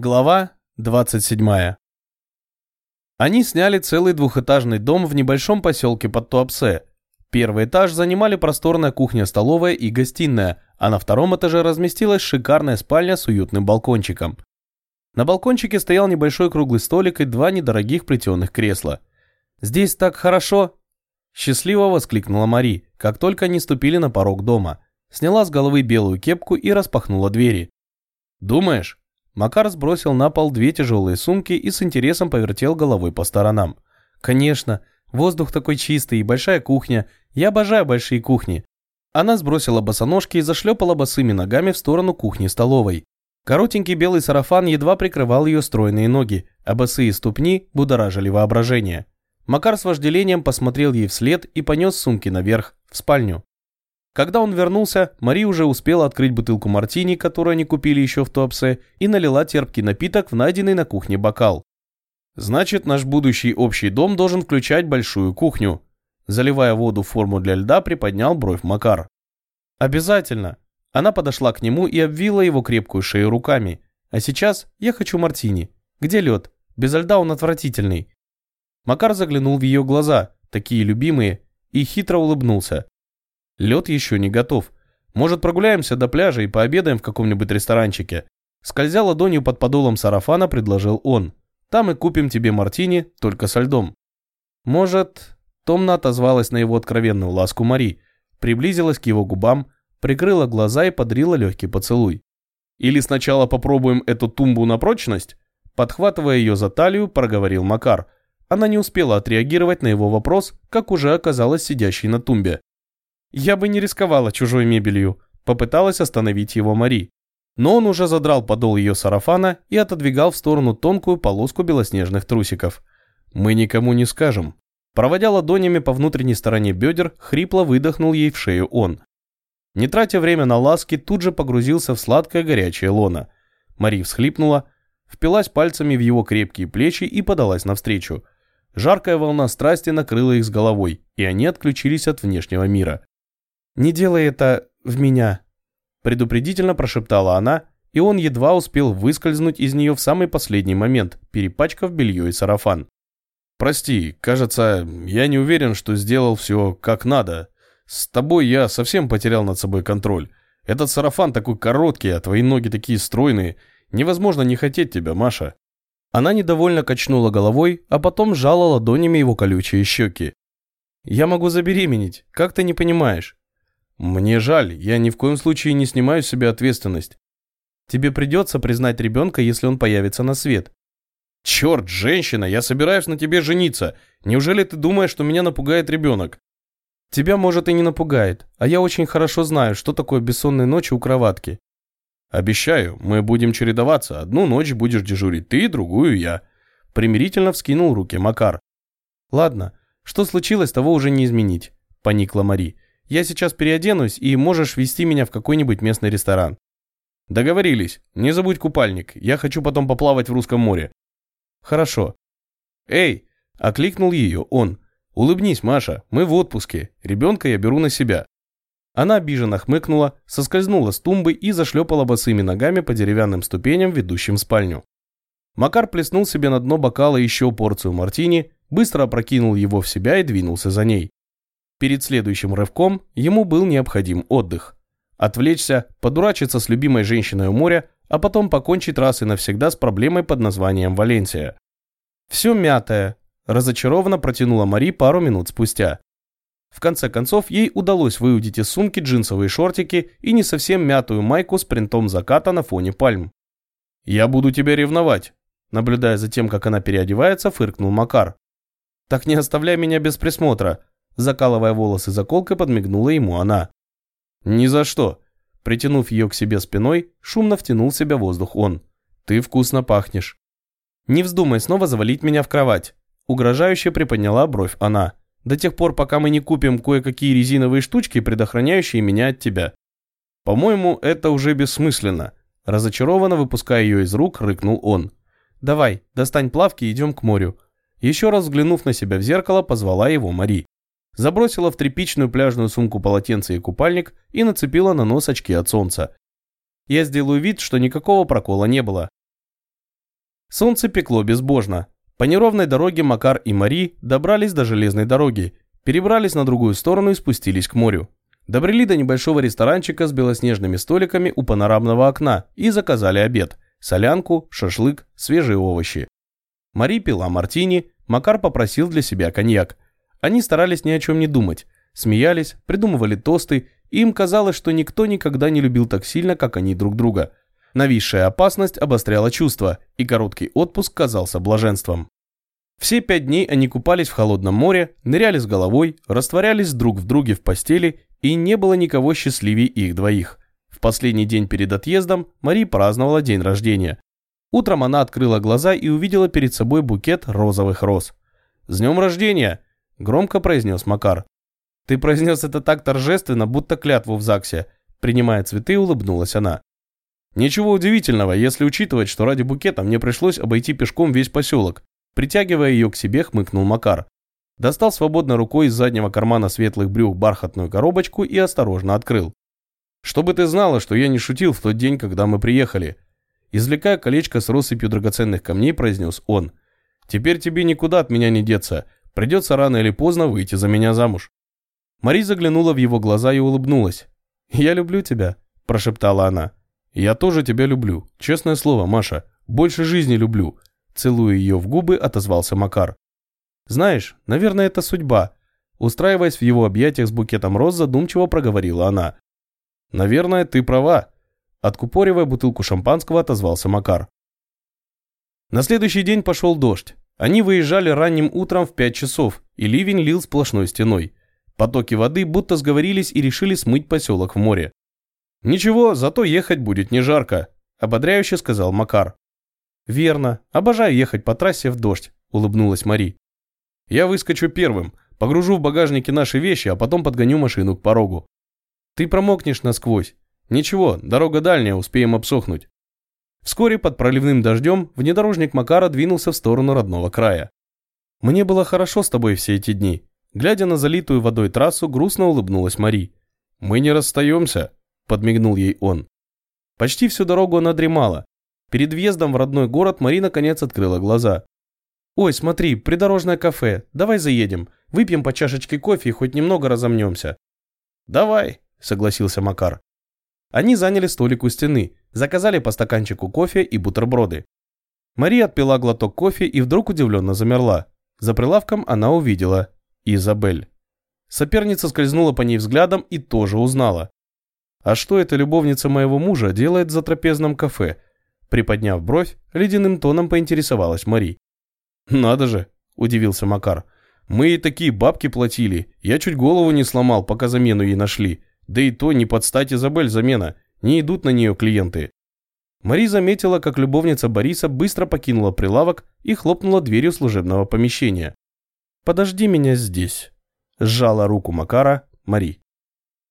Глава 27. Они сняли целый двухэтажный дом в небольшом поселке под Туапсе. Первый этаж занимали просторная кухня-столовая и гостиная, а на втором этаже разместилась шикарная спальня с уютным балкончиком. На балкончике стоял небольшой круглый столик и два недорогих плетеных кресла. «Здесь так хорошо!» Счастливо воскликнула Мари, как только они ступили на порог дома. Сняла с головы белую кепку и распахнула двери. «Думаешь?» Макар сбросил на пол две тяжелые сумки и с интересом повертел головой по сторонам. «Конечно, воздух такой чистый и большая кухня. Я обожаю большие кухни». Она сбросила босоножки и зашлепала босыми ногами в сторону кухни-столовой. Коротенький белый сарафан едва прикрывал ее стройные ноги, а босые ступни будоражили воображение. Макар с вожделением посмотрел ей вслед и понес сумки наверх, в спальню. Когда он вернулся, Мари уже успела открыть бутылку мартини, которую они купили еще в Туапсе, и налила терпкий напиток в найденный на кухне бокал. «Значит, наш будущий общий дом должен включать большую кухню», заливая воду в форму для льда, приподнял бровь Макар. «Обязательно». Она подошла к нему и обвила его крепкую шею руками. «А сейчас я хочу мартини. Где лед? Без льда он отвратительный». Макар заглянул в ее глаза, такие любимые, и хитро улыбнулся. Лед еще не готов. Может, прогуляемся до пляжа и пообедаем в каком-нибудь ресторанчике?» Скользя ладонью под подолом сарафана, предложил он. «Там и купим тебе мартини, только со льдом». «Может...» Томна отозвалась на его откровенную ласку Мари, приблизилась к его губам, прикрыла глаза и подрила легкий поцелуй. «Или сначала попробуем эту тумбу на прочность?» Подхватывая ее за талию, проговорил Макар. Она не успела отреагировать на его вопрос, как уже оказалась сидящей на тумбе. Я бы не рисковала чужой мебелью, попыталась остановить его Мари. Но он уже задрал подол ее сарафана и отодвигал в сторону тонкую полоску белоснежных трусиков. «Мы никому не скажем». Проводя ладонями по внутренней стороне бедер, хрипло выдохнул ей в шею он. Не тратя время на ласки, тут же погрузился в сладкое горячее лоно. Мари всхлипнула, впилась пальцами в его крепкие плечи и подалась навстречу. Жаркая волна страсти накрыла их с головой, и они отключились от внешнего мира. «Не делай это в меня», – предупредительно прошептала она, и он едва успел выскользнуть из нее в самый последний момент, перепачкав белье и сарафан. «Прости, кажется, я не уверен, что сделал все как надо. С тобой я совсем потерял над собой контроль. Этот сарафан такой короткий, а твои ноги такие стройные. Невозможно не хотеть тебя, Маша». Она недовольно качнула головой, а потом сжала ладонями его колючие щеки. «Я могу забеременеть, как ты не понимаешь?» Мне жаль, я ни в коем случае не снимаю с себя ответственность. Тебе придется признать ребенка, если он появится на свет. Черт, женщина, я собираюсь на тебе жениться. Неужели ты думаешь, что меня напугает ребенок? Тебя, может, и не напугает, а я очень хорошо знаю, что такое бессонные ночи у кроватки. Обещаю, мы будем чередоваться. Одну ночь будешь дежурить ты, другую я. Примирительно вскинул руки Макар. Ладно, что случилось, того уже не изменить, поникла Мари. Я сейчас переоденусь, и можешь вести меня в какой-нибудь местный ресторан». «Договорились. Не забудь купальник. Я хочу потом поплавать в Русском море». «Хорошо». «Эй!» – окликнул ее он. «Улыбнись, Маша. Мы в отпуске. Ребенка я беру на себя». Она обиженно хмыкнула, соскользнула с тумбы и зашлепала босыми ногами по деревянным ступеням, ведущим в спальню. Макар плеснул себе на дно бокала еще порцию мартини, быстро опрокинул его в себя и двинулся за ней. Перед следующим рывком ему был необходим отдых. Отвлечься, подурачиться с любимой женщиной у моря, а потом покончить раз и навсегда с проблемой под названием Валенсия. «Все мятое», – разочарованно протянула Мари пару минут спустя. В конце концов, ей удалось выудить из сумки джинсовые шортики и не совсем мятую майку с принтом заката на фоне пальм. «Я буду тебя ревновать», – наблюдая за тем, как она переодевается, фыркнул Макар. «Так не оставляй меня без присмотра», Закалывая волосы заколкой, подмигнула ему она. «Ни за что!» Притянув ее к себе спиной, шумно втянул в себя воздух он. «Ты вкусно пахнешь!» «Не вздумай снова завалить меня в кровать!» Угрожающе приподняла бровь она. «До тех пор, пока мы не купим кое-какие резиновые штучки, предохраняющие меня от тебя». «По-моему, это уже бессмысленно!» Разочарованно выпуская ее из рук, рыкнул он. «Давай, достань плавки и идем к морю». Еще раз взглянув на себя в зеркало, позвала его Мари забросила в тряпичную пляжную сумку полотенце и купальник и нацепила на нос очки от солнца. Я сделаю вид, что никакого прокола не было. Солнце пекло безбожно. По неровной дороге Макар и Мари добрались до железной дороги, перебрались на другую сторону и спустились к морю. Добрели до небольшого ресторанчика с белоснежными столиками у панорамного окна и заказали обед – солянку, шашлык, свежие овощи. Мари пила мартини, Макар попросил для себя коньяк. Они старались ни о чем не думать, смеялись, придумывали тосты, и им казалось, что никто никогда не любил так сильно, как они друг друга. Нависшая опасность обостряла чувства, и короткий отпуск казался блаженством. Все пять дней они купались в холодном море, ныряли с головой, растворялись друг в друге в постели, и не было никого счастливее их двоих. В последний день перед отъездом Мари праздновала день рождения. Утром она открыла глаза и увидела перед собой букет розовых роз. «С днем рождения!» – громко произнес Макар. «Ты произнес это так торжественно, будто клятву в ЗАГСе». Принимая цветы, улыбнулась она. Ничего удивительного, если учитывать, что ради букета мне пришлось обойти пешком весь поселок. Притягивая ее к себе, хмыкнул Макар. Достал свободной рукой из заднего кармана светлых брюк бархатную коробочку и осторожно открыл. «Чтобы ты знала, что я не шутил в тот день, когда мы приехали», Извлекая колечко с россыпью драгоценных камней, произнес он. «Теперь тебе никуда от меня не деться. Придется рано или поздно выйти за меня замуж». Мари заглянула в его глаза и улыбнулась. «Я люблю тебя», – прошептала она. «Я тоже тебя люблю. Честное слово, Маша. Больше жизни люблю». Целуя ее в губы, отозвался Макар. «Знаешь, наверное, это судьба». Устраиваясь в его объятиях с букетом роз, задумчиво проговорила она. «Наверное, ты права», Откупоривая бутылку шампанского, отозвался Макар. На следующий день пошел дождь. Они выезжали ранним утром в 5 часов, и ливень лил сплошной стеной. Потоки воды будто сговорились и решили смыть поселок в море. «Ничего, зато ехать будет не жарко», – ободряюще сказал Макар. «Верно. Обожаю ехать по трассе в дождь», – улыбнулась Мари. «Я выскочу первым, погружу в багажнике наши вещи, а потом подгоню машину к порогу. Ты промокнешь насквозь. Ничего, дорога дальняя, успеем обсохнуть. Вскоре под проливным дождем внедорожник Макара двинулся в сторону родного края. «Мне было хорошо с тобой все эти дни». Глядя на залитую водой трассу, грустно улыбнулась Мари. «Мы не расстаемся», – подмигнул ей он. Почти всю дорогу она дремала. Перед въездом в родной город Мари наконец открыла глаза. «Ой, смотри, придорожное кафе. Давай заедем. Выпьем по чашечке кофе и хоть немного разомнемся». «Давай», – согласился Макар. Они заняли столик у стены, заказали по стаканчику кофе и бутерброды. Мария отпила глоток кофе и вдруг удивленно замерла. За прилавком она увидела Изабель. Соперница скользнула по ней взглядом и тоже узнала. «А что эта любовница моего мужа делает за трапезном кафе?» Приподняв бровь, ледяным тоном поинтересовалась Мари. «Надо же!» – удивился Макар. «Мы ей такие бабки платили, я чуть голову не сломал, пока замену ей нашли. Да и то не под стать Изабель замена, не идут на нее клиенты. Мари заметила, как любовница Бориса быстро покинула прилавок и хлопнула дверью служебного помещения. «Подожди меня здесь», – сжала руку Макара Мари.